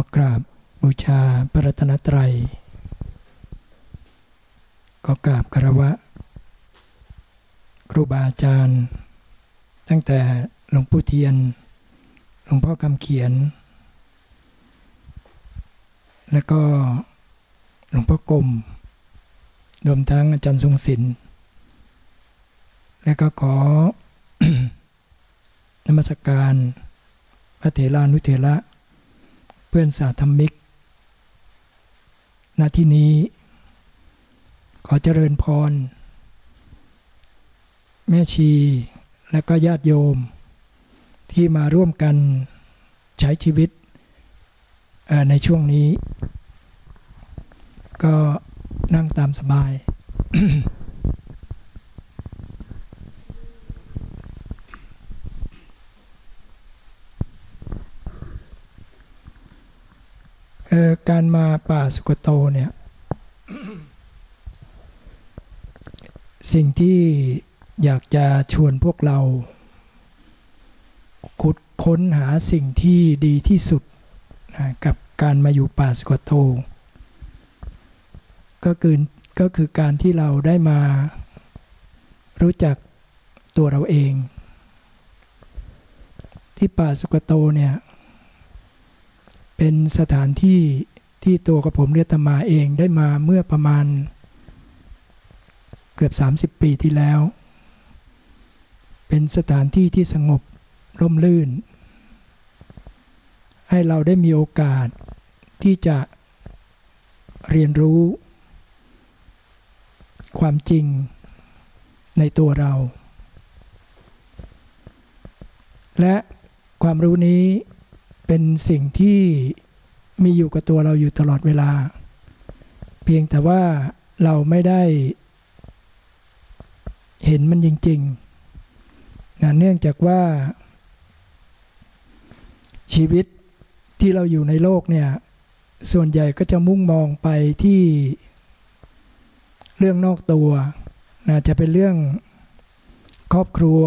อกราบบูชาพระรัตนตรัยก็กราบคารวะ ครูบาอาจารย์ ตั้งแต่หลวงปู่เทียน หลวงพ่อคำเขียน แล้วก็หลวงพ่อกรมรวมทั้งอาจารย์ทรงศิลป์และก็ขอนมัสการพระเถรานุเถระ เพื่อนสาธรรมิก ณที่นี้ ขอเจริญพร แม่ชีและก็ญาติโยม ที่มาร่วมกันใช้ชีวิตในช่วงนี้ ก็นั่งตามสบาย การมาป่าสุกโตเนี่ยสิ่งที่อยากจะชวนพวกเราขุดค้นหาสิ่งที่ดีที่สุดนะกับการมาอยู่ป่าสุกโต ก็คือก็คือการที่เราได้มารู้จักตัวเราเอง ที่ป่าสุกโตเนี่ย เป็นสถานที่ที่ตัวกับผมเรียตมาเองได้มาเมื่อประมาณ เกือบ 30 ปีที่แล้ว เป็นสถานที่ที่สงบร่มรื่น ให้เราได้มีโอกาสที่จะเรียนรู้ ความจริงในตัวเรา และความรู้นี้ เป็นสิ่งที่มีอยู่กับตัวเราอยู่ตลอดเวลา เพียงแต่ว่าเราไม่ได้เห็นมันจริงๆนะเนื่องจากว่า ชีวิตที่เราอยู่ในโลกเนี่ย ส่วนใหญ่ก็จะมุ่งมองไปที่เรื่องนอกตัวนะจะเป็นเรื่องครอบครัว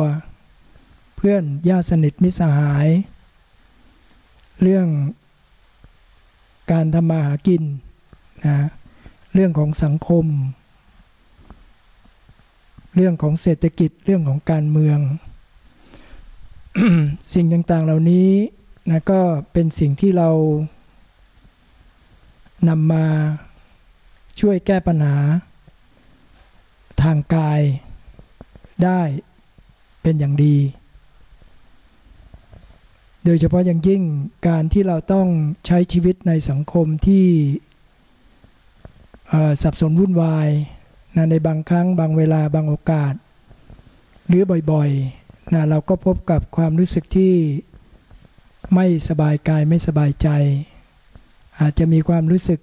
เพื่อนญาติสนิทมิตรสหาย เรื่องการทำมาหากินนะเรื่องของสังคม เรื่องของเศรษฐกิจเรื่องของการเมือง สิ่งต่างๆเหล่านี้นะก็เป็นสิ่งที่เรานำมาช่วยแก้ปัญหา ทางกายได้เป็นอย่างดี โดยเฉพาะอย่างยิ่งการที่เราต้องใช้ชีวิตในสังคมที่สับสนวุ่นวายนะในบางครั้งบางเวลาบางโอกาส หรือบ่อยๆนะเราก็พบกับความรู้สึกที่ไม่สบายกายไม่สบายใจ อาจจะมีความรู้สึก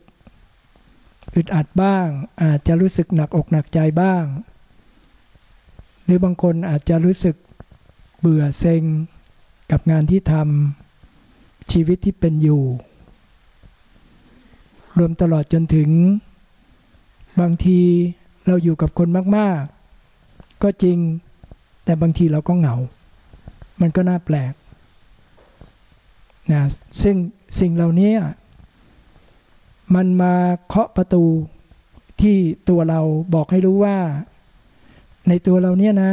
อึดอัดบ้าง อาจจะรู้สึกหนักอกหนักใจบ้าง หรือบางคนอาจจะรู้สึกเบื่อเซ็ง กับงานที่ทำชีวิตที่เป็นอยู่ รวมตลอดจนถึง บางทีเราอยู่กับคนมากๆ ก็จริง แต่บางทีเราก็เหงา มันก็น่าแปลกนะซึ่งสิ่งเหล่านี้มันมาเคาะประตูที่ตัวเราบอกให้รู้ว่า ในตัวเราเนี่ยนะ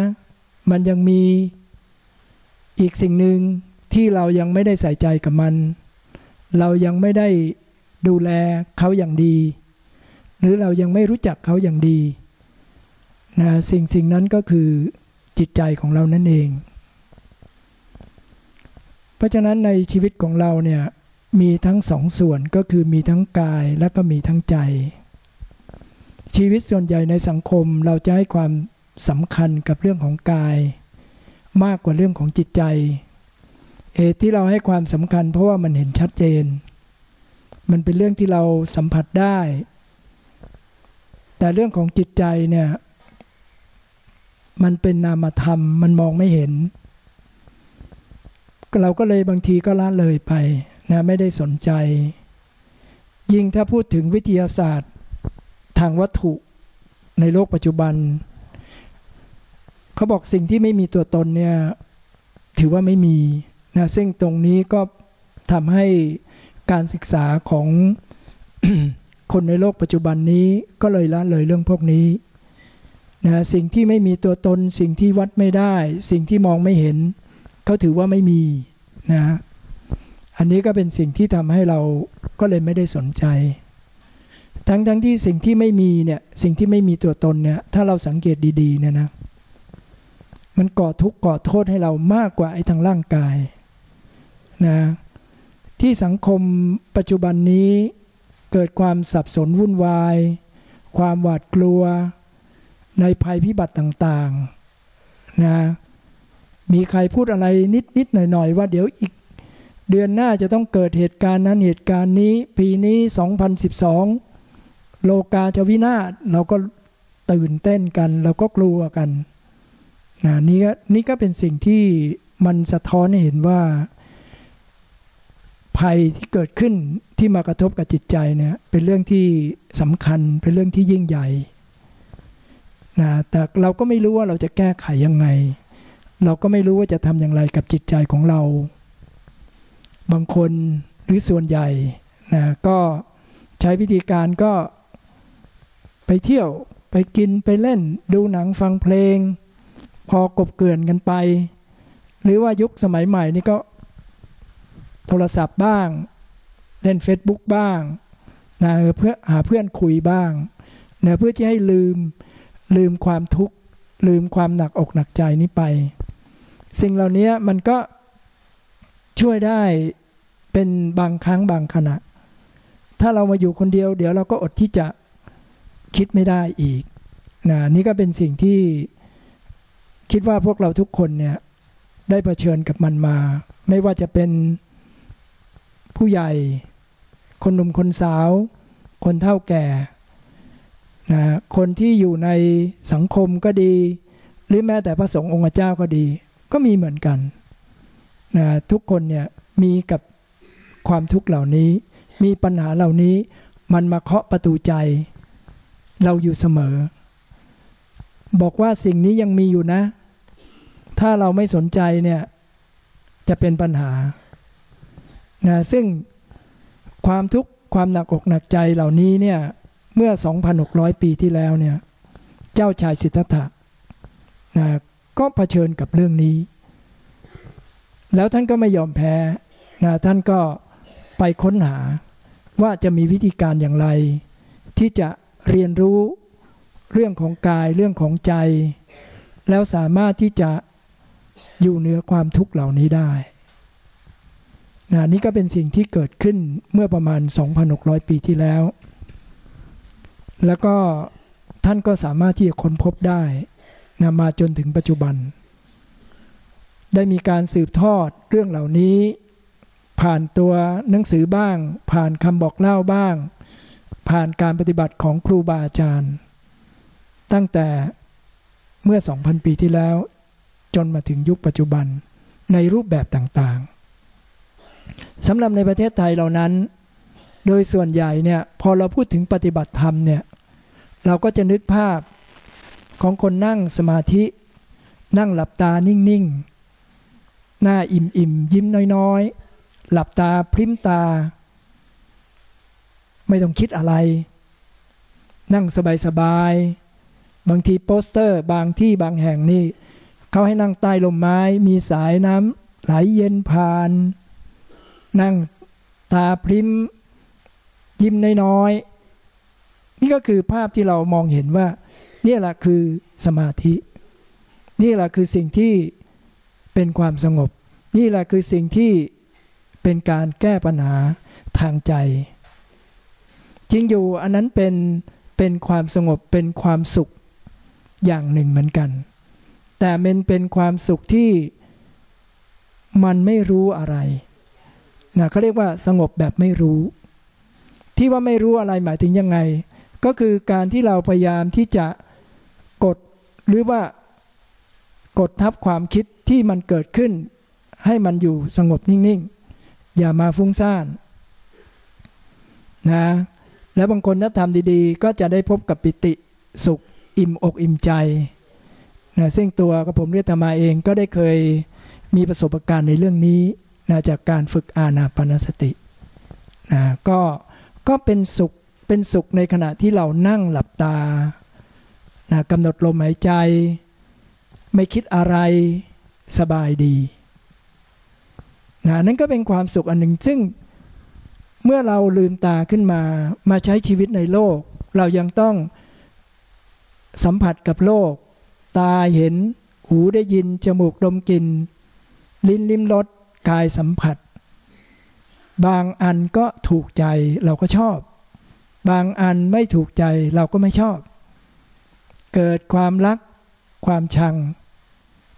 มันยังมี อีกสิ่งหนึ่งที่เรายังไม่ได้ใส่ใจกับมัน เรายังไม่ได้ดูแลเขาอย่างดี หรือเรายังไม่รู้จักเขาอย่างดีนะสิ่งสิ่งนั้นก็คือจิตใจของเรานั่นเอง เพราะฉะนั้นในชีวิตของเราเนี่ยมีทั้งสองส่วนก็คือมีทั้งกายและก็มีทั้งใจ ชีวิตส่วนใหญ่ในสังคมเราจะให้ความสำคัญกับเรื่องของกาย มากกว่าเรื่องของจิตใจเหตุที่เราให้ความสำคัญ เพราะว่ามันเห็นชัดเจน มันเป็นเรื่องที่เราสัมผัสได้ แต่เรื่องของจิตใจเนี่ยมันเป็นนามธรรมมันมองไม่เห็น เราก็เลยบางทีก็ละเลยไปนะไม่ได้สนใจ ยิ่งถ้าพูดถึงวิทยาศาสตร์ทางวัตถุในโลกปัจจุบัน เขาบอกสิ่งที่ไม่มีตัวตนเนี่ยถือว่าไม่มีนะซึ่งตรงนี้ก็ทำให้การศึกษาของคนในโลกปัจจุบันนี้ก็เลยละเลยเรื่องพวกนี้นะสิ่งที่ไม่มีตัวตน สิ่งที่วัดไม่ได้ สิ่งที่มองไม่เห็นเขาถือว่าไม่มีนะอันนี้ก็เป็นสิ่งที่ทำให้เราก็เลยไม่ได้สนใจ ทั้งทั้งที่สิ่งที่ไม่มีเนี่ยสิ่งที่ไม่มีตัวตนเนี่ยถ้าเราสังเกตดีๆเนี่ยนะ มันก่อทุกข์ก่อโทษให้เรามากกว่าไอ้ทางร่างกายนะที่สังคมปัจจุบันนี้เกิดความสับสนวุ่นวาย ความหวาดกลัว ในภัยพิบัติต่างๆนะมีใครพูดอะไรนิดๆหน่อยๆว่าเดี๋ยวอีก เดือนหน้าจะต้องเกิดเหตุการณ์นั้นเหตุการณ์นี้ ปีนี้ 2012 โลกาจะวินาศเราก็ตื่นเต้นกัน เราก็กลัวกัน นะนี่ก็นี่ก็เป็นสิ่งที่มันสะท้อนให้เห็นว่า ภัยที่เกิดขึ้นที่มากระทบกับจิตใจเนี่ยเป็นเรื่องที่สำคัญเป็นเรื่องที่ยิ่งใหญ่นะแต่เราก็ไม่รู้ว่าเราจะแก้ไขยังไง เราก็ไม่รู้ว่าจะทำอย่างไรกับจิตใจของเรา บางคนหรือส่วนใหญ่นะก็ใช้วิธีการก็ไปเที่ยวไปกินไปเล่นดูหนังฟังเพลง พอกบเกลื่อนกันไป หรือว่ายุคสมัยใหม่นี่ก็ โทรศัพท์บ้าง เล่น Facebook บ้างนะเพื่อหาเพื่อนคุยบ้างนะเพื่อที่ให้ลืมลืมความทุกข์ ลืมความหนักอกหนักใจนี้ไป สิ่งเหล่านี้มันก็ช่วยได้เป็นบางครั้งบางขณะ ถ้าเรามาอยู่คนเดียว เดี๋ยวเราก็อดที่จะคิดไม่ได้อีกนะนี่ก็เป็นสิ่งที่ คิดว่าพวกเราทุกคนเนี่ยได้เผชิญกับมันมา ไม่ว่าจะเป็นผู้ใหญ่ คนหนุ่มคนสาว คนเฒ่าแก่นะคนที่อยู่ในสังคมก็ดี หรือแม้แต่พระสงฆ์องค์เจ้าก็ดี ก็มีเหมือนกันนะทุกคนเนี่ยมีกับความทุกข์เหล่านี้ มีปัญหาเหล่านี้มันมาเคาะประตูใจ เราอยู่เสมอ บอกว่าสิ่งนี้ยังมีอยู่นะ ถ้าเราไม่สนใจเนี่ยจะเป็นปัญหานะซึ่งความทุกข์ความหนักอกหนักใจเหล่านี้เนี่ยเมื่อ 2,600 ปีที่แล้วเนี่ยเจ้าชายสิทธัตถะนะก็เผชิญกับเรื่องนี้ แล้วท่านก็ไม่ยอมแพ้นะท่านก็ไปค้นหาว่าจะมีวิธีการอย่างไร ที่จะเรียนรู้ เรื่องของกายเรื่องของใจ แล้วสามารถที่จะอยู่เหนือความทุกข์เหล่านี้ได้นะนี่ก็เป็นสิ่งที่เกิดขึ้นเมื่อประมาณ 2,600 ปีที่แล้ว แล้วก็ท่านก็สามารถที่จะค้นพบได้นะมาจนถึงปัจจุบัน ได้มีการสืบทอดเรื่องเหล่านี้ ผ่านตัวหนังสือบ้าง ผ่านคำบอกเล่าบ้าง ผ่านการปฏิบัติของครูบาอาจารย์ ตั้งแต่เมื่อ 2,000 ปีที่แล้ว จนมาถึงยุคปัจจุบันในรูปแบบต่างๆสำหรับในประเทศไทยเหล่านั้น โดยส่วนใหญ่เนี่ยพอเราพูดถึงปฏิบัติธรรมเนี่ยเราก็จะนึกภาพของคนนั่งสมาธิ นั่งหลับตานิ่งๆ หน้าอิ่มอิ่มยิ้มน้อยๆ หลับตาพริมตา ไม่ต้องคิดอะไร นั่งสบายๆ บางทีโปสเตอร์บางที่บางแห่งนี่เขาให้นั่งใต้ลมไม้ มีสายน้ำไหลเย็นผ่าน นั่งตาพริมยิ้มน้อยๆนี่ก็คือภาพที่เรามองเห็นว่านี่แหละคือสมาธิ นี่แหละคือสิ่งที่เป็นความสงบ นี่แหละคือสิ่งที่เป็นการแก้ปัญหาทางใจ จริงอยู่อันนั้นเป็นเป็นความสงบเป็นความสุข อย่างหนึ่งเหมือนกัน แต่มันเป็นความสุขที่มันไม่รู้อะไรนะเขาเรียกว่าสงบแบบไม่รู้ ที่ว่าไม่รู้อะไรหมายถึงยังไง ก็คือการที่เราพยายามที่จะกดหรือว่ากดทับความคิดที่มันเกิดขึ้น ให้มันอยู่สงบนิ่งๆ อย่ามาฟุ้งซ่านนะแล้วบางคนถ้าทำดีๆ ก็จะได้พบกับปิติสุข อิ่มอกอิ่มใจนะซึ่งตัวกับผมเรียกธรรมาเองก็ได้เคยมีประสบการณ์ในเรื่องนี้นะจากการฝึกอาณาปณสตินะก็ก็เป็นสุขเป็นสุขในขณะที่เรานั่งหลับตานะกำหนดลมหายใจ ไม่คิดอะไรสบายดีนะนั่นก็เป็นความสุขอันหนึ่งซึ่งเมื่อเราลืมตาขึ้นมามาใช้ชีวิตในโลก เรายังต้อง สัมผัสกับโลก ตาเห็น หูได้ยิน จมูกดมกลิ่น ลิ้นลิ้มรส กายสัมผัส บางอันก็ถูกใจเราก็ชอบ บางอันไม่ถูกใจเราก็ไม่ชอบ เกิดความรัก ความชัง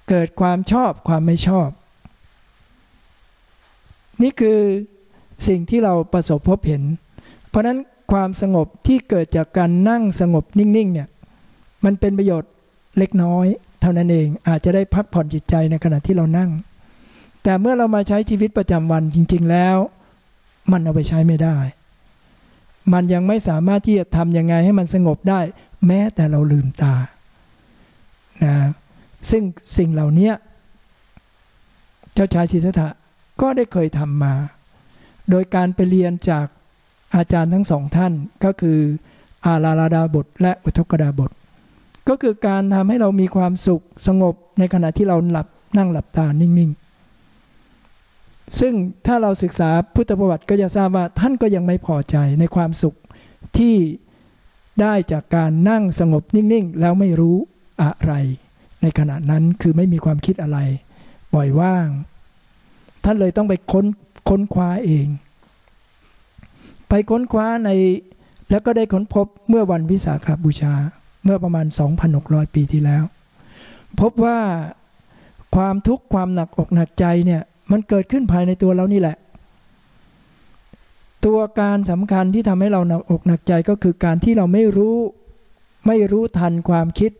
เกิดความชอบความไม่ชอบ นี่คือสิ่งที่เราประสบพบเห็น เพราะนั้นความสงบที่เกิดจากการนั่งสงบนิ่งๆเนี่ย มันเป็นประโยชน์เล็กน้อย เท่านั้นเองอาจจะได้พักผ่อนจิตใจในขณะที่เรานั่ง แต่เมื่อเรามาใช้ชีวิตประจำวันจริง ๆแล้ว มันเอาไปใช้ไม่ได้ มันยังไม่สามารถที่จะทำยังไงให้มันสงบได้ แม้แต่เราลืมตานะซึ่งสิ่งเหล่านี้เจ้าชายศิทธัตถะก็ได้เคยทำมา โดยการไปเรียนจากอาจารย์ทั้งสองท่านก็คืออาราลาดาบทและอุทกดาบท ก็คือการทำให้เรามีความสุขสงบในขณะที่เราหลับนั่งหลับตานิ่งๆ ซึ่งถ้าเราศึกษาพุทธประวัติก็จะทราบว่าท่านก็ยังไม่พอใจในความสุขที่ได้จากการนั่งสงบนิ่งๆ แล้วไม่รู้อะไร ในขณะนั้นคือไม่มีความคิดอะไรปล่อยว่าง ท่านเลยต้องไปค้นค้นคว้าเอง ไปค้นคว้าในแล้วก็ได้ค้นพบเมื่อวันวิสาขบูชา เมื่อประมาณ 2,600 ปีที่แล้ว พบว่าความทุกข์ความหนักอกหนักใจเนี่ยมันเกิดขึ้นภายในตัวเรานี่แหละ ตัวการสำคัญที่ทำให้เราหนักอกหนักใจก็คือการที่เราไม่รู้ ไม่รู้ทันความคิด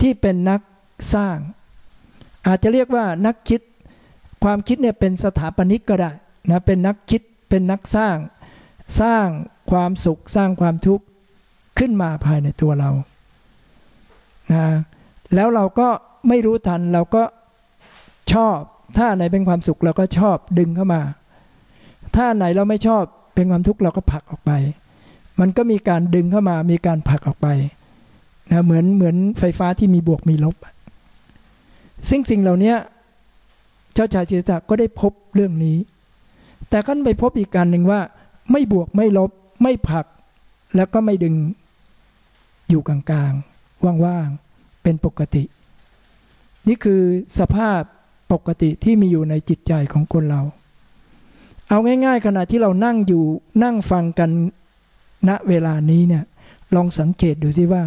ที่เป็นนักสร้าง อาจจะเรียกว่านักคิด ความคิดเนี่ยเป็นสถาปนิกก็ได้นะเป็นนักคิดเป็นนักสร้าง สร้างความสุขสร้างความทุกข์ขึ้นมาภายในตัวเรา นะแล้วเราก็ไม่รู้ทันเราก็ชอบ ถ้าไหนเป็นความสุขเราก็ชอบดึงเข้ามา ถ้าไหนเราไม่ชอบเป็นความทุกข์เราก็ผลักออกไป มันก็มีการดึงเข้ามา มีการผลักออกไปนะเหมือนเหมือนไฟฟ้าที่มีบวกมีลบ ซึ่งสิ่งเหล่านี้เจ้าชายศิริศักดิ์ก็ได้พบเรื่องนี้ แต่ก็ไปพบอีกการหนึ่งว่า ไม่บวกไม่ลบ ไม่ผลัก แล้วก็ไม่ดึงอยู่กลางๆ ว่างๆ เป็นปกติ นี่คือสภาพปกติที่มีอยู่ในจิตใจของคนเรา เอาง่าย ๆ ขณะที่เรานั่งอยู่นั่งฟังกันณเวลานี้เนี่ยลองสังเกตดูสิว่า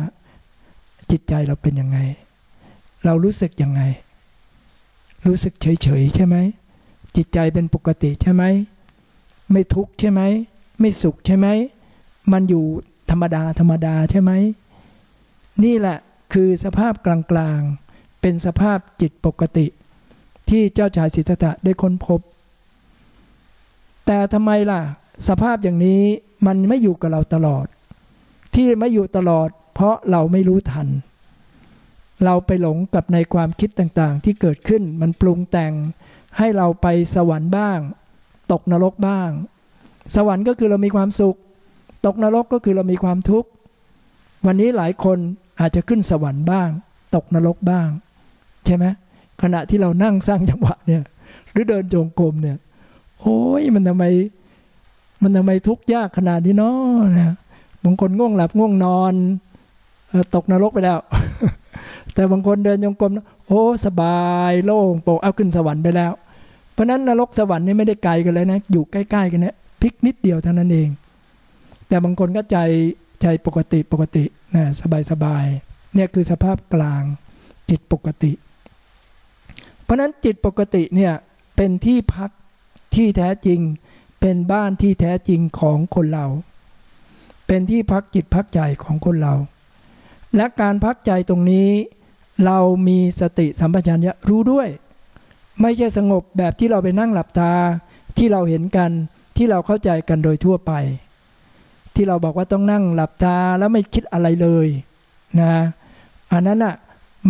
จิตใจเราเป็นยังไง เรารู้สึกยังไง รู้สึกเฉยๆใช่ไหมจิตใจเป็นปกติใช่ไหมไม่ทุกข์ใช่ไหมไม่สุขใช่ไหมมันอยู่ธรรมดาธรรมดาใช่ไหม นี่แหละคือสภาพกลางๆ เป็นสภาพจิตปกติ ที่เจ้าชายสิทธัตถะได้ค้นพบ แต่ทำไมล่ะ สภาพอย่างนี้มันไม่อยู่กับเราตลอด ที่ไม่อยู่ตลอด เพราะเราไม่รู้ทัน เราไปหลงกับในความคิดต่างๆ ที่เกิดขึ้นมันปรุงแต่งให้เราไปสวรรค์บ้าง ตกนรกบ้าง สวรรค์ก็คือเรามีความสุข ตกนรกก็คือเรามีความทุกข์ วันนี้หลายคน อาจจะขึ้นสวรรค์บ้าง ตกนรกบ้าง ใช่ไหมขณะที่เรานั่งสร้างจังหวะเนี่ย หรือเดินจงกรมเนี่ย โอ้ยมันทำไม มันทำไมทุกข์ยากขนาดนี้เนาะนะบางคนง่วงหลับง่วงนอนตกนรกไปแล้ว แต่บางคนเดินจงกรมโอ้สบายโล่งโปร่งเอาขึ้นสวรรค์ไปแล้ว เพราะนั้นนรกสวรรค์นี่ไม่ได้ไกลกันเลยนะ อยู่ใกล้ ๆ กันนี่ยพลิกนิดเดียวเท่านั้นเอง แต่บางคนก็ใจ ใจปกติปกตินะสบายสบายเนี่ยคือสภาพกลางจิตปกติ เพราะนั้นจิตปกติเนี่ยเป็นที่พักที่แท้จริง เป็นบ้านที่แท้จริงของคนเรา เป็นที่พักจิตพักใจของคนเรา และการพักใจตรงนี้ เรามีสติสัมปชัญญะรู้ด้วย ไม่ใช่สงบแบบที่เราไปนั่งหลับตาที่เราเห็นกันที่เราเข้าใจกันโดยทั่วไป ที่เราบอกว่าต้องนั่งหลับตาแล้วไม่คิดอะไรเลยนะอันนั้นอะ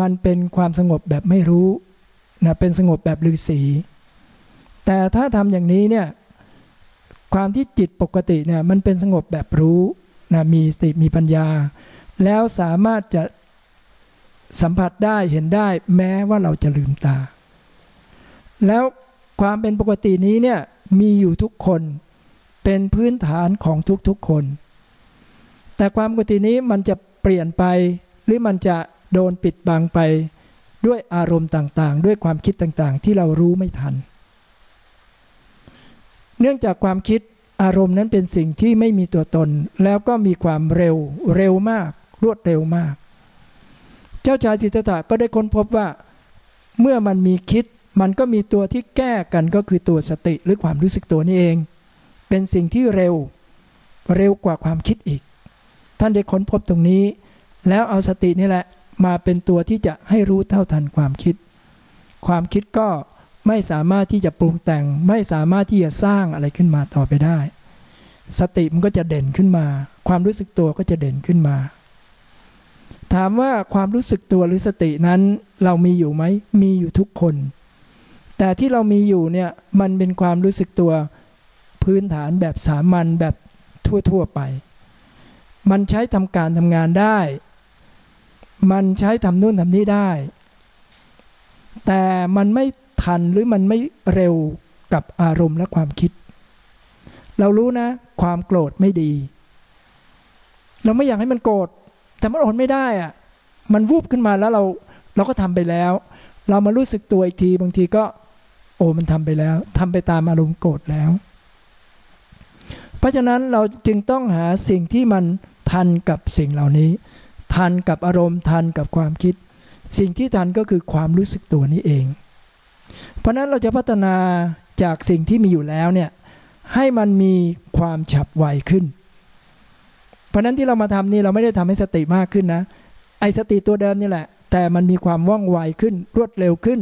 มันเป็นความสงบแบบไม่รู้นะเป็นสงบแบบฤาษีแต่ถ้าทำอย่างนี้เนี่ยความที่จิตปกติเนี่ยมันเป็นสงบแบบรู้นะมีสติมีปัญญา แล้วสามารถจะสัมผัสได้เห็นได้แม้ว่าเราจะลืมตา แล้วความเป็นปกตินี้เนี่ยมีอยู่ทุกคน เป็นพื้นฐานของทุกๆคน แต่ความกตินี้มันจะเปลี่ยนไป หรือมันจะโดนปิดบังไป ด้วยอารมณ์ต่างๆ ด้วยความคิดต่างๆ ที่เรารู้ไม่ทัน เนื่องจากความคิดอารมณ์นั้นเป็นสิ่งที่ไม่มีตัวตน แล้วก็มีความเร็วเร็วมาก รวดเร็วมาก เจ้าชายสิทธัตถะก็ได้ค้นพบว่า เมื่อมันมีคิดมันก็มีตัวที่แก้กันก็คือตัวสติหรือความรู้สึกตัวนี่เอง เป็นสิ่งที่เร็ว เร็วกว่าความคิดอีก ท่านได้ค้นพบตรงนี้ แล้วเอาสตินี่แหละมาเป็นตัวที่จะให้รู้เท่าทันความคิด ความคิดก็ไม่สามารถที่จะปรุงแต่ง ไม่สามารถที่จะสร้างอะไรขึ้นมาต่อไปได้ สติมันก็จะเด่นขึ้นมา ความรู้สึกตัวก็จะเด่นขึ้นมา ถามว่าความรู้สึกตัวหรือสตินั้นเรามีอยู่ไหม มีอยู่ทุกคน แต่ที่เรามีอยู่เนี่ยมันเป็นความรู้สึกตัว พื้นฐานแบบสามัญแบบทั่วๆไป มันใช้ทำการทำงานได้ มันใช้ทำนู่นทำนี่ได้ แต่มันไม่ทันหรือมันไม่เร็วกับอารมณ์และความคิด เรารู้นะ ความโกรธไม่ดี เราไม่อยากให้มันโกรธแต่มันอดไม่ได้อะมันวูบขึ้นมาแล้วเราเราก็ทำไปแล้ว เรามารู้สึกตัวอีกทีบางทีก็ โอ้มันทำไปแล้วทำไปตามอารมณ์โกรธแล้ว เพราะฉะนั้นเราจึงต้องหาสิ่งที่มันทันกับสิ่งเหล่านี้ ทันกับอารมณ์ทันกับความคิด สิ่งที่ทันก็คือความรู้สึกตัวนี้เอง เพราะนั้นเราจะพัฒนาจากสิ่งที่มีอยู่แล้วเนี่ยให้มันมีความฉับไวขึ้น เพราะนั้นที่เรามาทำนี่เราไม่ได้ทำให้สติมากขึ้นนะ ไอสติตัวเดิมนี่แหละ แต่มันมีความว่องไวขึ้นรวดเร็วขึ้น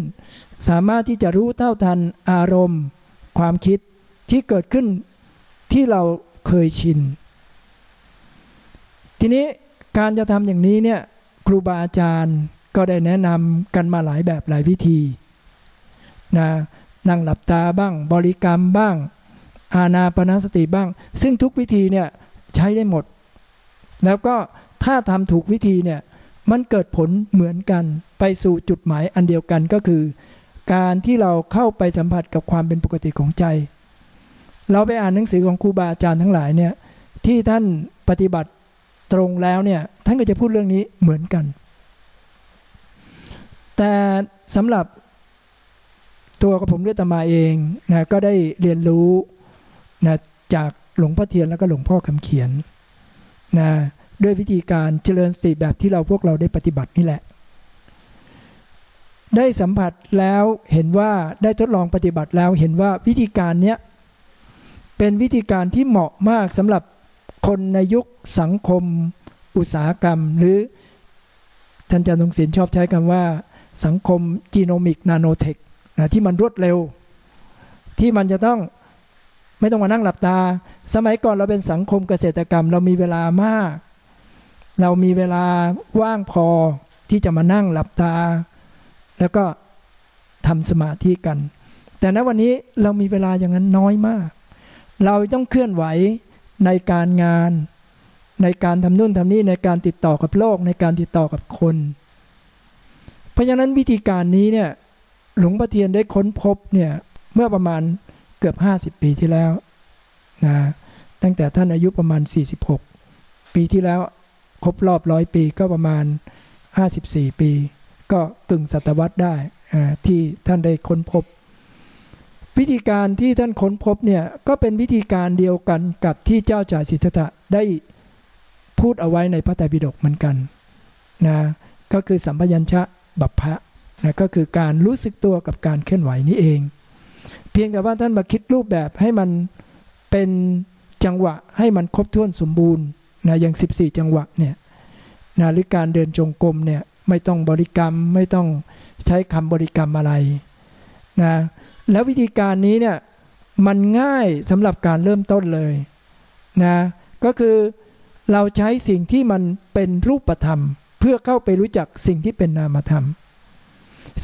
สามารถที่จะรู้เท่าทันอารมณ์ ความคิดที่เกิดขึ้น ที่เราเคยชิน ทีนี้การจะทำอย่างนี้เนี่ยครูบาอาจารย์ก็ได้แนะนำกันมาหลายแบบหลายวิธีนะนั่งหลับตาบ้าง บริกรรมบ้าง อาณาปณสติบ้าง ซึ่งทุกวิธีเนี่ยใช้ได้หมด แล้วก็ถ้าทำถูกวิธีเนี่ยมันเกิดผลเหมือนกันไปสู่จุดหมายอันเดียวกันก็คือ การที่เราเข้าไปสัมผัสกับความเป็นปกติของใจ เราไปอ่านหนังสือของครูบาอาจารย์ทั้งหลายเนี่ยที่ท่านปฏิบัติตรงแล้วเนี่ยท่านก็จะพูดเรื่องนี้เหมือนกัน แต่สำหรับตัวกับผมด้วยตมาเองนะก็ได้เรียนรู้นะจากหลวงพ่อเทียนแล้วก็หลวงพ่อคำเขียนนะด้วยวิธีการเจริญสติแบบที่เราพวกเราได้ปฏิบัตินี่แหละ ได้สัมผัสแล้วเห็นว่าได้ทดลองปฏิบัติแล้วเห็นว่าวิธีการเนี้ย เป็นวิธีการที่เหมาะมากสำหรับคนในยุคสังคม อุตสาหกรรม หรือท่านอาจารย์ทงศิลป์ชอบใช้คำว่า สังคมจีโนมิกนาโนเทคนะที่มันรวดเร็ว ที่มันจะต้องไม่ต้องมานั่งหลับตา สมัยก่อนเราเป็นสังคมเกษตรกรรม เรามีเวลามาก เรามีเวลาว่างพอที่จะมานั่งหลับตา แล้วก็ทำสมาธิกัน แต่ณวันนี้เรามีเวลาอย่างนั้นน้อยมาก เราต้องเคลื่อนไหวในการงาน ในการทำนู่นทำนี่ในการติดต่อกับโลก ในการติดต่อกับคน เพราะฉะนั้นวิธีการนี้เนี่ยหลวงพ่อเทียนได้ค้นพบเนี่ยเมื่อประมาณเกือบ 50 ปีที่แล้วนะตั้งแต่ท่านอายุประมาณ 46 ปีที่แล้วครบรอบร้อยปีก็ประมาณ 54 ปี ก็กึ่งศตวรรษได้ที่ท่านได้ค้นพบ วิธีการที่ท่านค้นพบเนี่ยก็เป็นวิธีการเดียวกันกับที่เจ้าจ่ายสิทธัตถะได้พูดเอาไว้ในพระไตรปิฎกเหมือนกันนะก็คือสัมปยัญชะบัพพะนะก็คือการรู้สึกตัวกับการเคลื่อนไหวนี้เอง เพียงแต่ว่าท่านมาคิดรูปแบบให้มันเป็นจังหวะให้มันครบถ้วนสมบูรณ์นะอย่าง 14 จังหวะเนี่ยนะหรือการเดินจงกรมเนี่ยไม่ต้องบริกรรมไม่ต้องใช้คำบริกรรมอะไรนะ แล้ววิธีการนี้เนี่ยมันง่ายสำหรับการเริ่มต้นเลยนะก็คือเราใช้สิ่งที่มันเป็นรูปธรรม เพื่อเข้าไปรู้จักสิ่งที่เป็นนามธรรม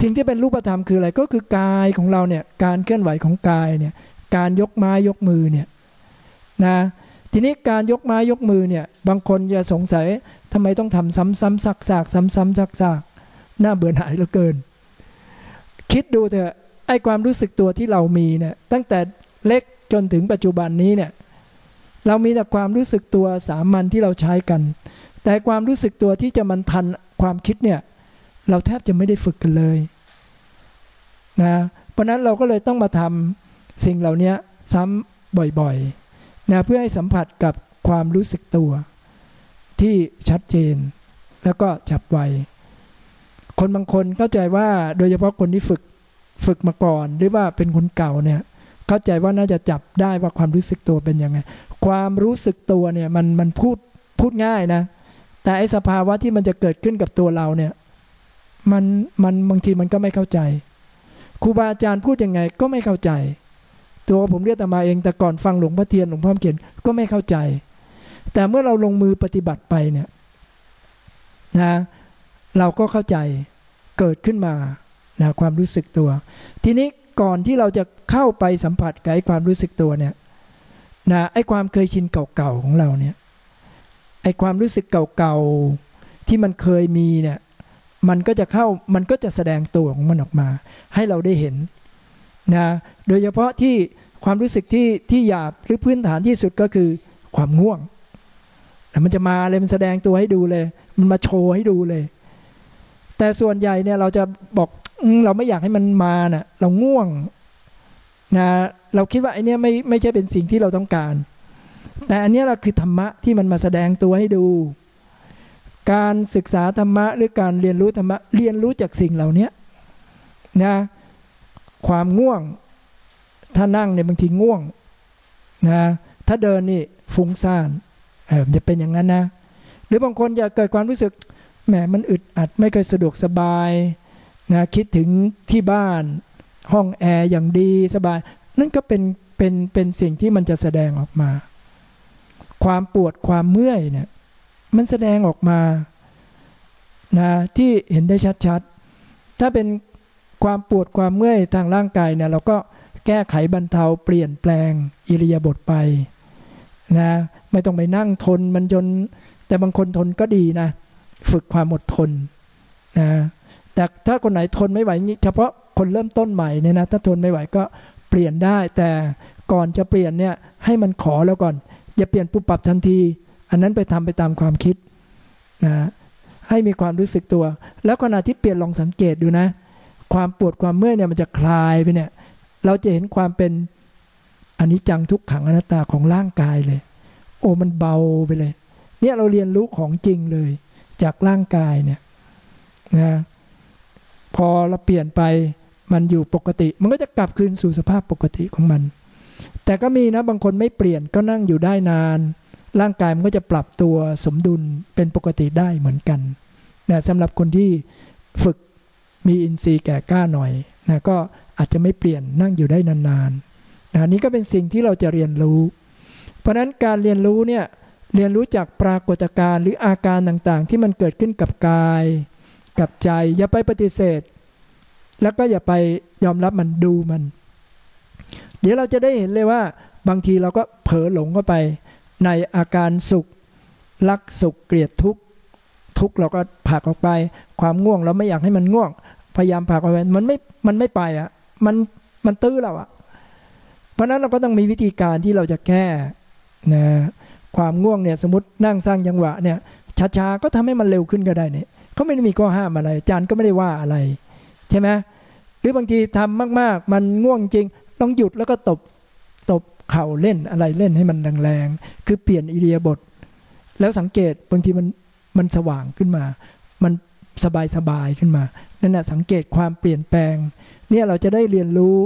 สิ่งที่เป็นรูปธรรมคืออะไรก็คือกายของเราเนี่ยการเคลื่อนไหวของกายเนี่ยการยกไม้ยกมือเนี่ยนะทีนี้การยกไม้ยกมือเนี่ยบางคนจะสงสัยทำไมต้องทำซ้ำๆซักๆซ้ำๆซักๆน่าเบื่อหน่ายเหลือเกิน คิดดูเถอะ ไอ้ความรู้สึกตัวที่เรามีเนี่ยตั้งแต่เล็กจนถึงปัจจุบันนี้เนี่ยเรามีแต่ความรู้สึกตัวสามัญที่เราใช้กัน แต่ความรู้สึกตัวที่จะมันทันความคิดเนี่ยเราแทบจะไม่ได้ฝึกกันเลยนะเพราะนั้นเราก็เลยต้องมาทำสิ่งเหล่านี้ซ้ำบ่อยๆนะเพื่อให้สัมผัสกับความรู้สึกตัวที่ชัดเจน แล้วก็จับไวคนบางคนเข้าใจว่าโดยเฉพาะคนที่ฝึก ฝึกมาก่อน หรือว่าเป็นคนเก่าเนี่ยเข้าใจว่าน่าจะจับได้ว่าความรู้สึกตัวเป็นยังไง ความรู้สึกตัวเนี่ยมันมันพูดพูดง่ายนะ แต่ไอสภาวะที่มันจะเกิดขึ้นกับตัวเราเนี่ยมันมันบางทีมันก็ไม่เข้าใจครูบาอาจารย์พูดยังไงก็ไม่เข้าใจ ตัวผมเรียกแต่มาเองแต่ก่อนฟังหลวงพ่อเทียนหลวงพ่อเขียนก็ไม่เข้าใจ แต่เมื่อเราลงมือปฏิบัติไปเนี่ยนะเราก็เข้าใจเกิดขึ้นมา นะความรู้สึกตัว ทีนี้ก่อนที่เราจะเข้าไปสัมผัสกับไอ้ความรู้สึกตัวเนี่ยนะไอ้ความเคยชินเก่าๆของเราเนี่ยไอ้ความรู้สึกเก่าๆที่มันเคยมีเนี่ยมันก็จะเข้ามันก็จะแสดงตัวของมันออกมา ให้เราได้เห็นนะโดยเฉพาะที่ความรู้สึกที่ที่หยาบหรือพื้นฐานที่สุดก็คือความง่วงแต่มันจะมาเลยมันแสดงตัวให้ดูเลย มันมาโชว์ให้ดูเลย แต่ส่วนใหญ่เนี่ยเราจะบอก เราไม่อยากให้มันมานะ่ะ เราง่วงนะเราคิดว่าไอเนี้ยไม่ไม่ใช่เป็นสิ่งที่เราต้องการ แต่อันนี้เราคือธรรมะที่มันมาแสดงตัวให้ดู การศึกษาธรรมะหรือการเรียนรู้ธรรมะเรียนรู้จากสิ่งเหล่านี้นะความง่วง ถ้านั่งเนี่ยบางทีง่วงนะถ้าเดินนี่ฟุ้งซ่านเออจะเป็นอย่างนั้นนะ หรือบางคนจะเกิดความรู้สึกแหมมันอึดอัดไม่เคยสะดวกสบาย นะคิดถึงที่บ้านห้องแอร์อย่างดีสบาย นั่นก็เป็นเป็นเป็นสิ่งที่มันจะแสดงออกมา ความปวดความเมื่อยเนี่ยมันแสดงออกมานะที่เห็นได้ชัดๆ ถ้าเป็นความปวดความเมื่อยทางร่างกายเนี่ยเราก็แก้ไขบรรเทาเปลี่ยนแปลงอิริยาบถไปนะไม่ต้องไปนั่งทนมันจน แต่บางคนทนก็ดีนะ ฝึกความอดทนนะ แต่ถ้าคนไหนทนไม่ไหวเฉพาะคนเริ่มต้นใหม่เนี่ยนะถ้าทนไม่ไหวก็เปลี่ยนได้ แต่ก่อนจะเปลี่ยนเนี่ยให้มันขอแล้วก่อน อย่าเปลี่ยนปุ๊บปรับทันที อันนั้นไปทำไปตามความคิดนะให้มีความรู้สึกตัว แล้วขณะที่เปลี่ยนลองสังเกตดูนะ ความปวดความเมื่อยเนี่ยมันจะคลายไปเนี่ย เราจะเห็นความเป็นอนิจจังทุกขังอนัตตาของร่างกายเลย โอ้มันเบาไปเลย เนี่ยเราเรียนรู้ของจริงเลย จากร่างกายเนี่ยนะ พอเราเปลี่ยนไปมันอยู่ปกติ มันก็จะกลับคืนสู่สภาพปกติของมัน แต่ก็มีนะบางคนไม่เปลี่ยนก็นั่งอยู่ได้นาน ร่างกายมันก็จะปรับตัวสมดุลเป็นปกติได้เหมือนกันนะสำหรับคนที่ฝึกมีอินทรีย์แก่กล้าหน่อยนะก็อาจจะไม่เปลี่ยนนั่งอยู่ได้นานๆนะนี้ก็เป็นสิ่งที่เราจะเรียนรู้ เพราะนั้นการเรียนรู้เนี่ยเรียนรู้จากปรากฏการณ์หรืออาการต่างๆ ที่มันเกิดขึ้นกับกาย กับใจ อย่าไปปฏิเสธ แล้วก็อย่าไปยอมรับมันดูมัน เดี๋ยวเราจะได้เห็นเลยว่า บางทีเราก็เผลอหลงเข้าไป ในอาการสุข รักสุขเกลียดทุกข์ทุกข์เราก็ผลักออกไป ความง่วงเราไม่อยากให้มันง่วง พยายามผลักออกไปมันไม่มันไม่ไปอะมันมันตื้อเราอะ เพราะนั้นเราก็ต้องมีวิธีการที่เราจะแก้นะความง่วงเนี่ยสมมตินั่งสร้างจังหวะเนี่ยช้าๆก็ทำให้มันเร็วขึ้นก็ได้เนี่ย เขาไม่ได้มีข้อห้ามอะไรอาจารย์ก็ไม่ได้ว่าอะไร ใช่ไหมหรือบางทีทำมากๆ มันง่วงจริง ต้องหยุดแล้วก็ตบตบเข่าเล่นอะไรเล่นให้มันแรงๆคือเปลี่ยนอิเดียบท แล้วสังเกตบางทีมันมันสว่างขึ้นมา มันสบายสบายขึ้นมานั่นแหะสังเกตความเปลี่ยนแปลง เนี่ยเราจะได้เรียนรู้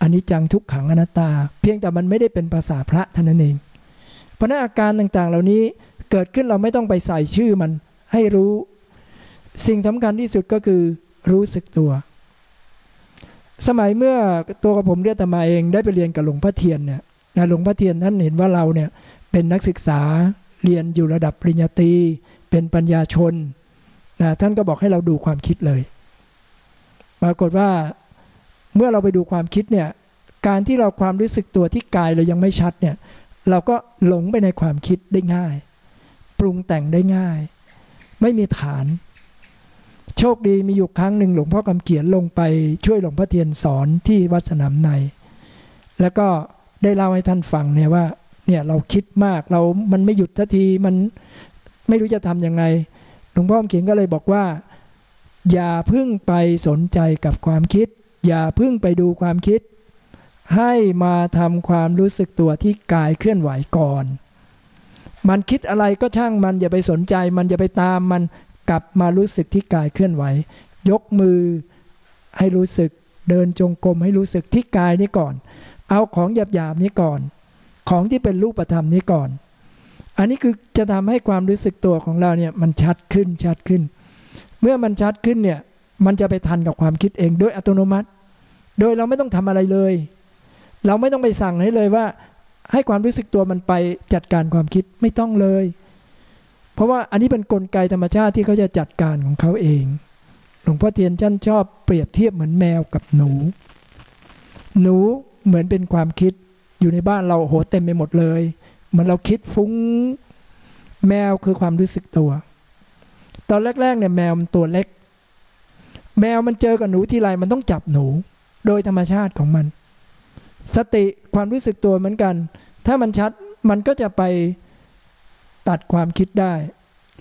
อันนี้จังทุกขังอนัตตา เพียงแต่มันไม่ได้เป็นภาษาพระเท่านั้นเองเพราะนั้นอาการต่างๆ เหล่านี้เกิดขึ้นเราไม่ต้องไปใส่ชื่อมันให้รู้ สิ่งสำคัญที่สุดก็คือรู้สึกตัว สมัยเมื่อตัวกับผมเรียกตมาเองได้ไปเรียนกับหลวงพ่อเทียนเนี่ยนะหลวงพ่อเทียนท่านเห็นว่าเราเนี่ยเป็นนักศึกษาเรียนอยู่ระดับปริญญาตรีเป็นปัญญาชนนะท่านก็บอกให้เราดูความคิดเลย ปรากฏว่าเมื่อเราไปดูความคิดเนี่ยการที่เราความรู้สึกตัวที่กายเรายังไม่ชัดเนี่ยเราก็หลงไปในความคิดได้ง่าย ปรุงแต่งได้ง่าย ไม่มีฐาน โชคดีมีอยู่ครั้งหนึ่งหลวงพ่อคำเขียนลงไปช่วยหลวงพ่อเทียนสอนที่วัดสนามใน แล้วก็ได้เล่าให้ท่านฟังเนี่ยว่าเนี่ยเราคิดมากเรา มันไม่หยุดทันทีมันไม่รู้จะทำยังไง หลวงพ่อคำเขียนก็เลยบอกว่า อย่าพึ่งไปสนใจกับความคิด อย่าพึ่งไปดูความคิด ให้มาทำความรู้สึกตัวที่กายเคลื่อนไหวก่อน มันคิดอะไรก็ช่างมันอย่าไปสนใจ มันอย่าไปตามมัน ลับมารู้สึกที่กายเคลื่อนไหว ยกมือให้รู้สึกเดินจงกรมให้รู้สึกที่กายนี้ก่อน เอาของหยาบๆนี้ก่อน ของที่เป็นรูปธรรมนี้ก่อน อันนี้คือจะทำให้ความรู้สึกตัวของเราเนี่ยมันชัดขึ้นชัดขึ้น เมื่อมันชัดขึ้นเนี่ยมันจะไปทันกับความคิดเองโดยอัตโนมัติ โดยเราไม่ต้องทำอะไรเลย เราไม่ต้องไปสั่งให้เลยว่า ให้ความรู้สึกตัวมันไปจัดการความคิดไม่ต้องเลย เพราะว่าอันนี้เป็นนกลไกธรรมชาติที่เขาจะจัดการของเขาเอง หลวงพ่อเทียนจันชอบเปรียบเทียบเหมือนแมวกับหนู หนูเหมือนเป็นความคิดอยู่ในบ้านเราโหเต็มไปหมดเลยเหมือนเราคิดฟุ้งแมวคือความรู้สึกตัว ตอนแรกๆเนี่ยแมวมันตัวเล็ก แมวมันเจอกับหนูทีไรมันต้องจับหนู โดยธรรมชาติของมัน สติความรู้สึกตัวเหมือนกัน ถ้ามันชัดมันก็จะไป ตัดความคิดได้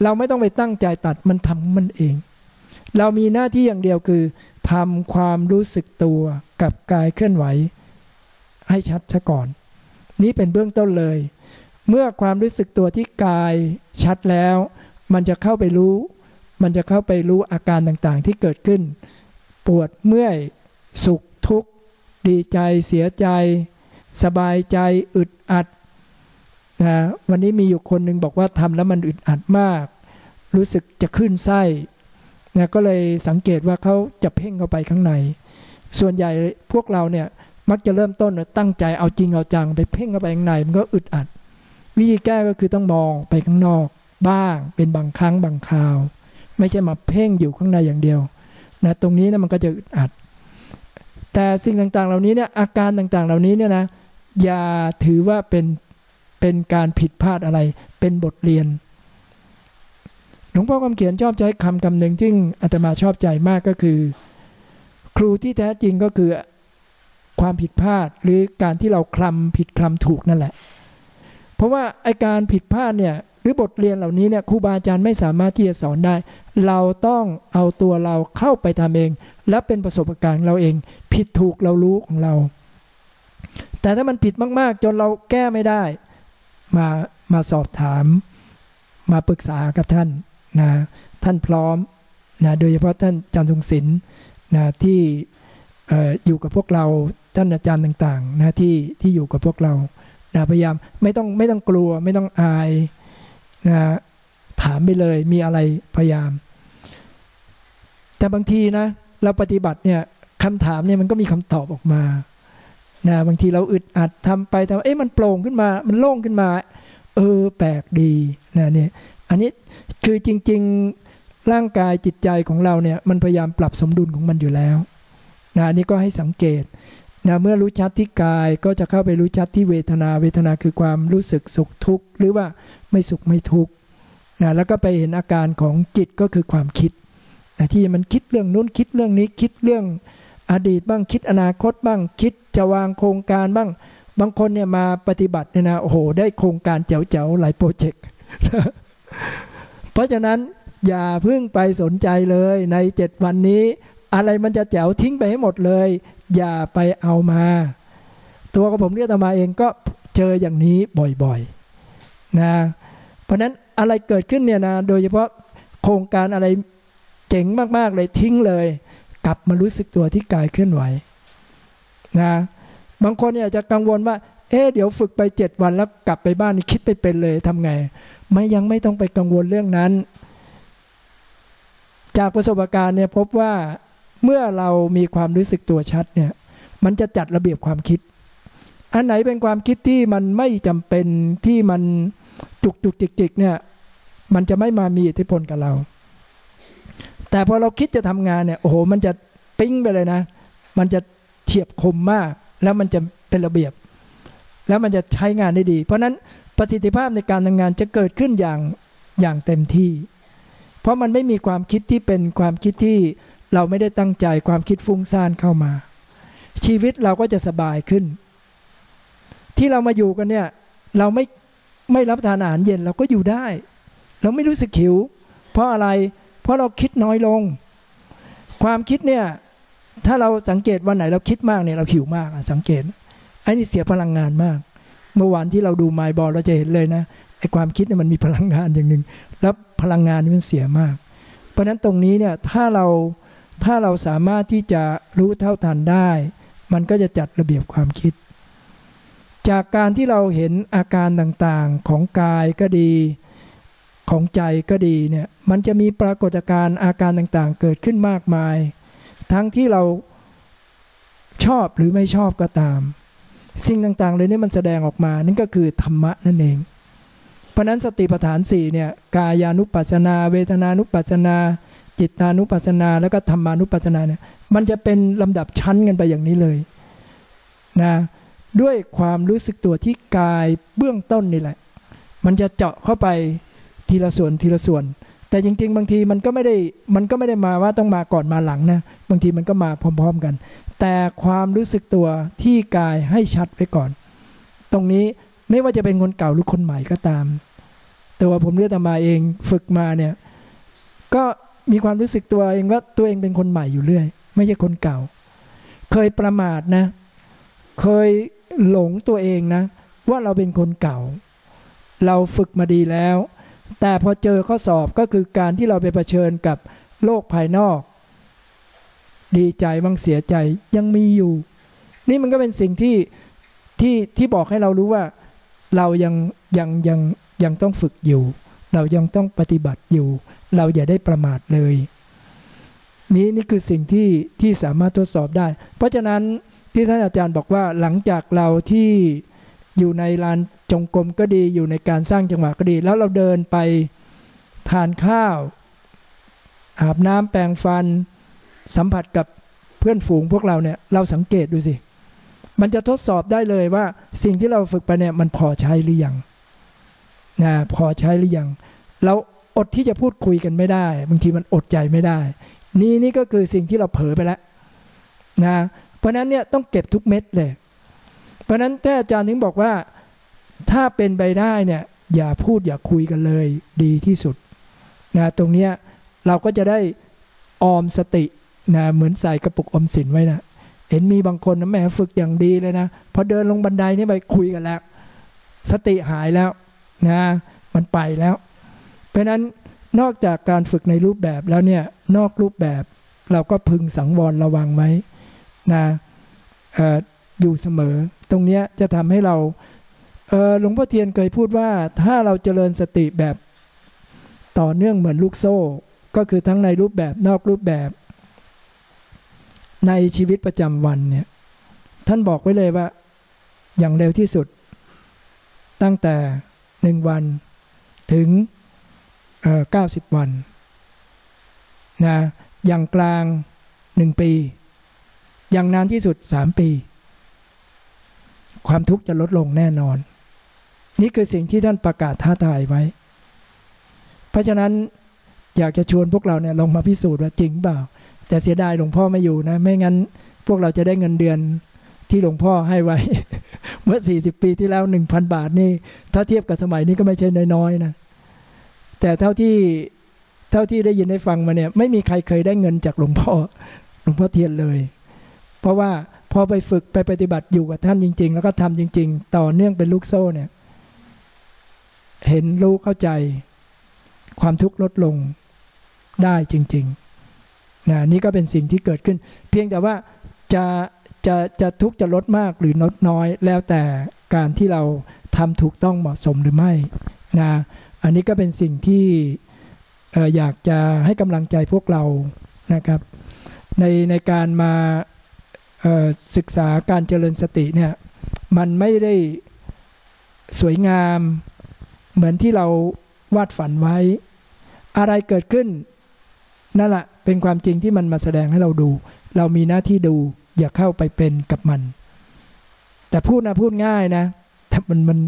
เราไม่ต้องไปตั้งใจตัดมันทำมันเอง เรามีหน้าที่อย่างเดียวคือทำความรู้สึกตัวกับกายเคลื่อนไหว ให้ชัดซะก่อน นี้เป็นเบื้องต้นเลย เมื่อความรู้สึกตัวที่กายชัดแล้ว มันจะเข้าไปรู้ มันจะเข้าไปรู้อาการต่างๆที่เกิดขึ้น ปวดเมื่อยสุขทุกข์ ดีใจเสียใจ สบายใจอึดอัด นะวันนี้มีอยู่คนหนึ่งบอกว่าทำแล้วมันอึดอัดมาก รู้สึกจะขึ้นไส้นะก็เลยสังเกตว่าเขาจะเพ่งเข้าไปข้างใน ส่วนใหญ่พวกเราเนี่ยมักจะเริ่มต้นตั้งใจเอาจริงเอาจังไปเพ่งเข้าไปข้างในมันก็อึดอัด วิธีแก้ก็คือต้องมองไปข้างนอก บ้างเป็นบางครั้งบางคราว ไม่ใช่มาเพ่งอยู่ข้างในอย่างเดียวนะตรงนี้นะมันก็จะอึดอัด แต่สิ่งต่างๆ เหล่านี้เนี่ยอาการต่างๆ เหล่านี้เนี่ยนะอย่าถือว่าเป็น เป็นการผิดพลาดอะไร เป็นบทเรียน หลวงพ่อคำเขียนชอบใช้คำคำหนึ่งที่อาตมาชอบใจมากก็คือ ครูที่แท้จริงก็คือความผิดพลาดหรือการที่เราคลำผิดคลำถูกนั่นแหละ เพราะว่าไอการผิดพลาดเนี่ยหรือบทเรียนเหล่านี้เนี่ยครูบาอาจารย์ไม่สามารถที่จะสอนได้ เราต้องเอาตัวเราเข้าไปทำเอง และเป็นประสบการณ์เราเอง ผิดถูกเรารู้ของเรา แต่ถ้ามันผิดมากๆ จนเราแก้ไม่ได้ มามาสอบถาม มาปรึกษากับท่านนะท่านพร้อมนะโดยเฉพาะท่านอาจารย์ทรงศิลป์นะที่ออยู่กับพวกเราท่านอาจารย์ต่างๆนะที่ที่อยู่กับพวกเรานะพยายามไม่ต้องไม่ต้องกลัวไม่ต้องอายนะถามไปเลยมีอะไรพยายาม แต่บางทีนะเราปฏิบัติเนี่ยคำถามเนี่ยมันก็มีคำตอบออกมา นะบางทีเราอึดอัดทำไปแต่เอ๊ะมันโปร่งขึ้นมา มันโล่งขึ้นมา เออแปลกดีนะเนี่ยอันนี้คือจริง ๆร่างกายจิตใจของเราเนี่ยมันพยายามปรับสมดุลของมันอยู่แล้วนะอันนี้ก็ให้สังเกตนะเมื่อรู้ชัดที่กายก็จะเข้าไปรู้ชัดที่เวทนา เวทนาคือความรู้สึกสุขทุกข์หรือว่าไม่สุขไม่ทุกข์นะแล้วก็ไปเห็นอาการของจิตก็คือความคิดนะที่มันคิดเรื่องนู้นคิดเรื่องนี้คิดเรื่อง อดีตบ้างคิดอนาคตบ้างคิดจะวางโครงการบ้าง บางคนเนี่ยมาปฏิบัติเนี่ยนะโอ้โหได้โครงการเจ๋วๆหลายโปรเจกต์เพราะฉะนั้นอย่าเพิ่งไปสนใจเลยในเจ็ดวันนี้ อะไรมันจะแจ๋วทิ้งไปให้หมดเลย อย่าไปเอามา ตัวของผมเรียกตมาเองก็เจออย่างนี้บ่อยๆนะเพราะนั้นอะไรเกิดขึ้นเนี่ยนะโดยเฉพาะโครงการอะไรเจ๋งมากๆเลยทิ้งเลย ลับมารู้สึกตัวที่กายเคลื่อนไหวนะบางคนเนี่ยจะกังวลว่า เอ๊เดี๋ยวฝึกไปเจ็ดวันแล้วกลับไปบ้านนี่คิดไปเป็นเลยทำไง ไม่ยังไม่ต้องไปกังวลเรื่องนั้น จากประสบการณ์เนี่ยพบว่าเมื่อเรามีความรู้สึกตัวชัดเนี่ยมันจะจัดระเบียบความคิด อันไหนเป็นความคิดที่มันไม่จำเป็นที่มันจุกจุกจิกจิกเนี่ยมันจะไม่มามีอิทธิพลกับเรา แต่พอเราคิดจะทำงานเนี่ยโอ้โห มันจะปิ้งไปเลยนะ มันจะเฉียบคมมาก แล้วมันจะเป็นระเบียบ แล้วมันจะใช้งานได้ดี เพราะนั้นประสิทธิภาพในการทำงานจะเกิดขึ้นอย่างอย่างเต็มที่ เพราะมันไม่มีความคิดที่เป็นความคิดที่เราไม่ได้ตั้งใจความคิดฟุ้งซ่านเข้ามา ชีวิตเราก็จะสบายขึ้น ที่เรามาอยู่กันเนี่ย เราไม่ไม่รับทานอาหารเย็นเราก็อยู่ได้ เราไม่รู้สึกหิว เพราะอะไร เพราะเราคิดน้อยลง ความคิดเนี่ยถ้าเราสังเกตวันไหนเราคิดมากเนี่ยเราหิวมากสังเกตไอ้นี่เสียพลังงานมาก เมื่อวานที่เราดูไมบอลเราจะเห็นเลยนะไอ้ความคิดเนี่ยมันมีพลังงานอย่างหนึ่งแล้วพลังงานนี่มันเสียมาก เพราะฉะนั้นตรงนี้เนี่ยถ้าเราถ้าเราสามารถที่จะรู้เท่าทันได้ มันก็จะจัดระเบียบความคิด จากการที่เราเห็นอาการต่างๆของกายก็ดี ของใจก็ดีเนี่ยมันจะมีปรากฏการณ์อาการต่างๆ เกิดขึ้นมากมาย ทั้งที่เราชอบหรือไม่ชอบก็ตาม สิ่งต่างๆเลยนี่มันแสดงออกมานั่นก็คือธรรมะนั่นเอง เพราะนั้นสติปัฏฐาน4เนี่ยกายานุปัสสนา เวทนานุปัสสนา จิตานุปัสสนา แล้วก็ธรรมานุปัสสนาเนี่ยมันจะเป็นลำดับชั้นกันไปอย่างนี้เลยนะด้วยความรู้สึกตัวที่กายเบื้องต้นนี่แหละ มันจะเจาะเข้าไป ทีละส่วนทีละส่วน แต่จริง ๆ บางทีมันก็ไม่ได้มันก็ไม่ได้มาว่าต้องมาก่อนมาหลังนะบางทีมันก็มาพร้อม ๆกัน แต่ความรู้สึกตัวที่กายให้ชัดไว้ก่อน ตรงนี้ไม่ว่าจะเป็นคนเก่าหรือคนใหม่ก็ตาม แต่ว่าผมเลือกมาเองฝึกมาเนี่ยก็มีความรู้สึกตัวเองว่าตัวเองเป็นคนใหม่อยู่เรื่อย ไม่ใช่คนเก่า เคยประมาทนะ เคยหลงตัวเองนะ ว่าเราเป็นคนเก่า เราฝึกมาดีแล้ว แต่พอเจอข้อสอบก็คือการที่เราไปเผชิญกับโลกภายนอก ดีใจบ้างเสียใจยังมีอยู่ นี่มันก็เป็นสิ่งที่ที่ที่บอกให้เรารู้ว่าเรายังยังยังยังต้องฝึกอยู่ เรายังต้องปฏิบัติอยู่ เราอย่าได้ประมาทเลย นี้นี่คือสิ่งที่ที่สามารถทดสอบได้ เพราะฉะนั้นที่ท่านอาจารย์บอกว่าหลังจากเราที่ อยู่ในลานจงกรมก็ดีอยู่ในการสร้างจังหวะก็ดี แล้วเราเดินไปทานข้าว อาบน้ำแปรงฟัน สัมผัสกับเพื่อนฝูงพวกเราเนี่ยเราสังเกตดูสิ มันจะทดสอบได้เลยว่าสิ่งที่เราฝึกไปเนี่ยมันพอใช้หรือยังนะพอใช้หรือยังเราอดที่จะพูดคุยกันไม่ได้ บางทีมันอดใจไม่ได้ นี่นี่ก็คือสิ่งที่เราเผลอไปแล้วนะเพราะนั้นเนี่ยต้องเก็บทุกเม็ดเลย ราะนั้นแต่อาจารย์ถึงบอกว่าถ้าเป็นไปได้เนี่ยอย่าพูดอย่าคุยกันเลยดีที่สุดนะตรงเนี้ยเราก็จะได้ออมสตินะเหมือนใส่กระปุกอมสินไว้นะเห็นมีบางคนนะแม่ฝึกอย่างดีเลยนะพอเดินลงบันไดนี่ไปคุยกันแล้ว สติหายแล้วนะมันไปแล้ว เพราะนั้นนอกจากการฝึกในรูปแบบแล้วเนี่ยนอกรูปแบบเราก็พึงสังวรระวังไหมนะ อยู่เสมอ ตรงนี้จะทำให้เราหลวงพ่อเทียนเคยพูดว่าถ้าเราเจริญสติแบบต่อเนื่องเหมือนลูกโซ่ ก็คือทั้งในรูปแบบนอกรูปแบบ ในชีวิตประจำวันเนี่ยท่านบอกไว้เลยว่า อย่างเร็วที่สุด ตั้งแต่หนึ่งวันถึงเก้าสิบวันนะอย่างกลางหนึ่งปี อย่างนานที่สุดสามปี ความทุกข์จะลดลงแน่นอน นี่คือสิ่งที่ท่านประกาศท้าทายไว้ เพราะฉะนั้นอยากจะชวนพวกเราเนี่ยลงมาพิสูจน์ว่าจริงเปล่า แต่เสียดายหลวงพ่อไม่อยู่นะ ไม่งั้นพวกเราจะได้เงินเดือนที่หลวงพ่อให้ไว้ เมื่อ 40 ปีที่แล้ว 1,000 บาทนี่ ถ้าเทียบกับสมัยนี้ก็ไม่ใช่น้อยๆนะ แต่เท่าที่เท่าที่ได้ยินได้ฟังมาเนี่ย ไม่มีใครเคยได้เงินจากหลวงพ่อหลวงพ่อเทียนเลย เพราะว่า พอไปฝึกไปปฏิบัติอยู่กับท่านจริง ๆ แล้วก็ทำจริง ๆ ต่อเนื่องเป็นลูกโซ่เนี่ย เห็นรู้เข้าใจ ความทุกข์ลดลงได้จริงๆนะนี่ก็เป็นสิ่งที่เกิดขึ้น เพียงแต่ว่าจะจะจะทุกข์จะลดมากหรือลดน้อย แล้วแต่การที่เราทำถูกต้องเหมาะสมหรือไม่นะอันนี้ก็เป็นสิ่งที่อยากจะให้กำลังใจพวกเรานะครับ ในในการมา ศึกษาการเจริญสติเนี่ยมันไม่ได้สวยงามเหมือนที่เราวาดฝันไว้ อะไรเกิดขึ้นนั่นแหละเป็นความจริงที่มันมาแสดงให้เราดู เรามีหน้าที่ดูอย่าเข้าไปเป็นกับมัน แต่พูดนะพูดง่ายนะแต่มันมัน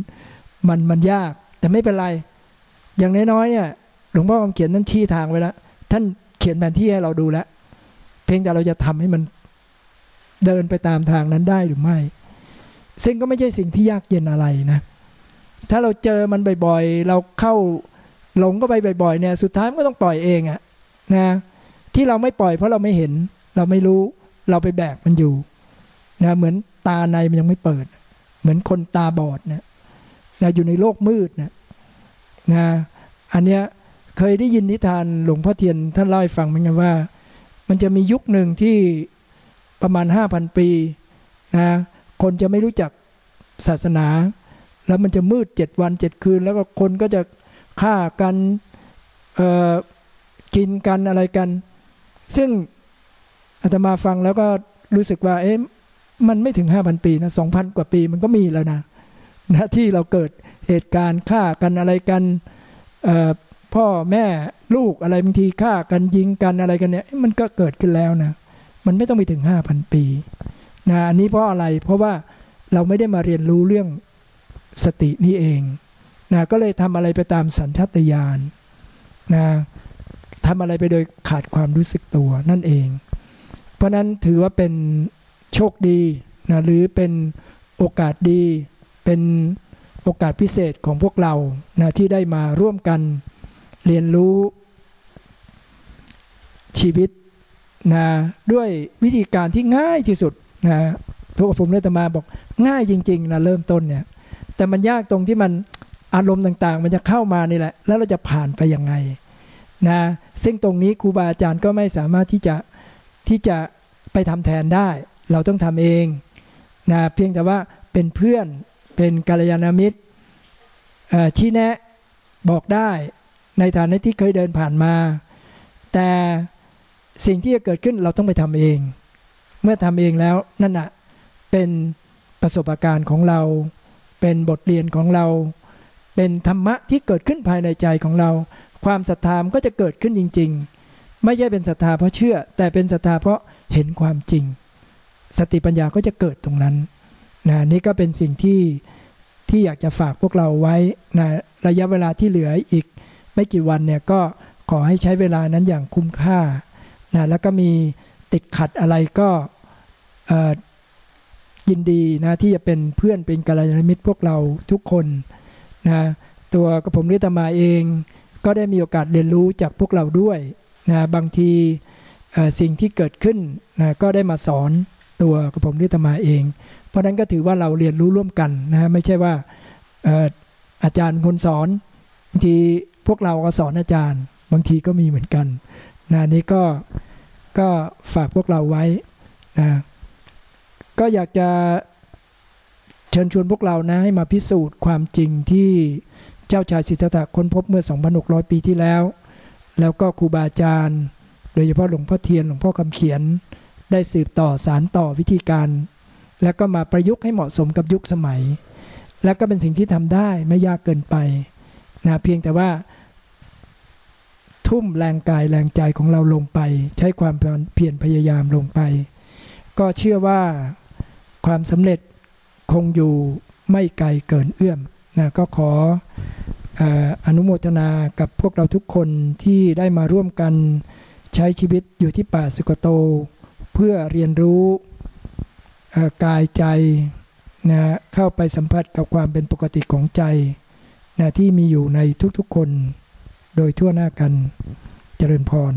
มันมันยาก แต่ไม่เป็นไร อย่างน้อยๆเนี่ยหลวงพ่อคำเขียนนั้นชี้ทางไว้แล้วท่านเขียนแผนที่ให้เราดูแล้ว เพียงแต่เราจะทำให้มัน เดินไปตามทางนั้นได้หรือไม่ ซึ่งก็ไม่ใช่สิ่งที่ยากเย็นอะไรนะ ถ้าเราเจอมันบ่อยๆ เราเข้าหลงก็ไปบ่อยๆ เนี่ย สุดท้ายมันก็ต้องปล่อยเองอะนะ ที่เราไม่ปล่อยเพราะเราไม่เห็น เราไม่รู้ เราไปแบกมันอยู่นะเหมือนตาในมันยังไม่เปิด เหมือนคนตาบอดเนี่ยนะอยู่ในโลกมืดนะนะ อันเนี้ยเคยได้ยินนิทานหลวงพ่อเทียนท่านเล่าให้ฟังเหมือนกันว่า มันจะมียุคหนึ่งที่ ประมาณห้าพันปีนะคนจะไม่รู้จักศาสนา แล้วมันจะมืดเจ็ดวันเจ็ดคืน แล้วก็คนก็จะฆ่ากันกินกันอะไรกัน ซึ่งอาตมาฟังแล้วก็รู้สึกว่าเอ๊ะมันไม่ถึงห้าพันปีนะสองพันกว่าปีมันก็มีแล้วนะนะที่เราเกิดเหตุการณ์ฆ่ากันอะไรกันพ่อแม่ลูกอะไรบางทีฆ่ากันยิงกันอะไรกันเนี่ยมันก็เกิดขึ้นแล้วนะ มันไม่ต้องไปถึงห้าพันปีนะอันนี้เพราะอะไรเพราะว่าเราไม่ได้มาเรียนรู้เรื่องสตินี่เองนะก็เลยทำอะไรไปตามสัญชาตญาณนะทำอะไรไปโดยขาดความรู้สึกตัวนั่นเอง เพราะนั้นถือว่าเป็นโชคดีนะหรือเป็นโอกาสดี เป็นโอกาสพิเศษของพวกเรานะที่ได้มาร่วมกันเรียนรู้ชีวิต นะด้วยวิธีการที่ง่ายที่สุดนะทุกผมเลยตมาบอกง่ายจริงๆนะเริ่มต้นเนี่ยแต่มันยากตรงที่มันอารมณ์ต่างๆ มันจะเข้ามานี่แหละ แล้วเราจะผ่านไปยังไงนะซึ่งตรงนี้ครูบาอาจารย์ก็ไม่สามารถที่จะที่จะไปทำแทนได้ เราต้องทำเองนะเพียงแต่ว่าเป็นเพื่อนเป็นกัลยาณมิตรชี้แนะบอกได้ในฐานะที่เคยเดินผ่านมา แต่ สิ่งที่จะเกิดขึ้นเราต้องไปทำเอง เมื่อทำเองแล้วนั่นนะเป็นประสบการณ์ของเรา เป็นบทเรียนของเรา เป็นธรรมะที่เกิดขึ้นภายในใจของเรา ความศรัทธามก็จะเกิดขึ้นจริง ๆ ไม่ใช่เป็นศรัทธาเพราะเชื่อ แต่เป็นศรัทธาเพราะเห็นความจริง สติปัญญาก็จะเกิดตรงนั้นนะนี่ก็เป็นสิ่งที่ที่อยากจะฝากพวกเราไว้นะระยะเวลาที่เหลืออีกไม่กี่วันเนี่ยก็ขอให้ใช้เวลานั้นอย่างคุ้มค่า นะแล้วก็มีติดขัดอะไรก็ยินดีนะที่จะเป็นเพื่อนเป็นกัลยาณมิตรพวกเราทุกคนนะตัวกระผมนิตมาเองก็ได้มีโอกาสเรียนรู้จากพวกเราด้วยนะบางทีสิ่งที่เกิดขึ้นนะก็ได้มาสอนตัวกระผมนิตมาเอง เพราะนั้นก็ถือว่าเราเรียนรู้ร่วมกันนะไม่ใช่ว่าอาจารย์คนสอนบางทีพวกเราก็สอนอาจารย์ บางทีก็มีเหมือนกัน นะนี้ก็ก็ฝากพวกเราไว้นะก็อยากจะเชิญชวนพวกเรานะให้มาพิสูจน์ความจริงที่เจ้าชายสิทธัตถะค้นพบเมื่อ 2,600 ปีที่แล้ว แล้วก็ครูบาอาจารย์ โดยเฉพาะหลวงพ่อเทียนหลวงพ่อคำเขียน ได้สืบต่อสารต่อวิธีการ แล้วก็มาประยุกต์ให้เหมาะสมกับยุคสมัย แล้วก็เป็นสิ่งที่ทำได้ไม่ยากเกินไปนะเพียงแต่ว่า ทุ่มแรงกายแรงใจของเราลงไป ใช้ความเพียรพยายามลงไป ก็เชื่อว่าความสำเร็จคงอยู่ไม่ไกลเกินเอื้อมนะก็ขออนุโมทนากับพวกเราทุกคนที่ได้มาร่วมกันใช้ชีวิตอยู่ที่ป่าสุกโต เพื่อเรียนรู้กายใจนะเข้าไปสัมผัสกับความเป็นปกติของใจนะที่มีอยู่ในทุกๆคน โดยทั่วหน้ากันเจริญพร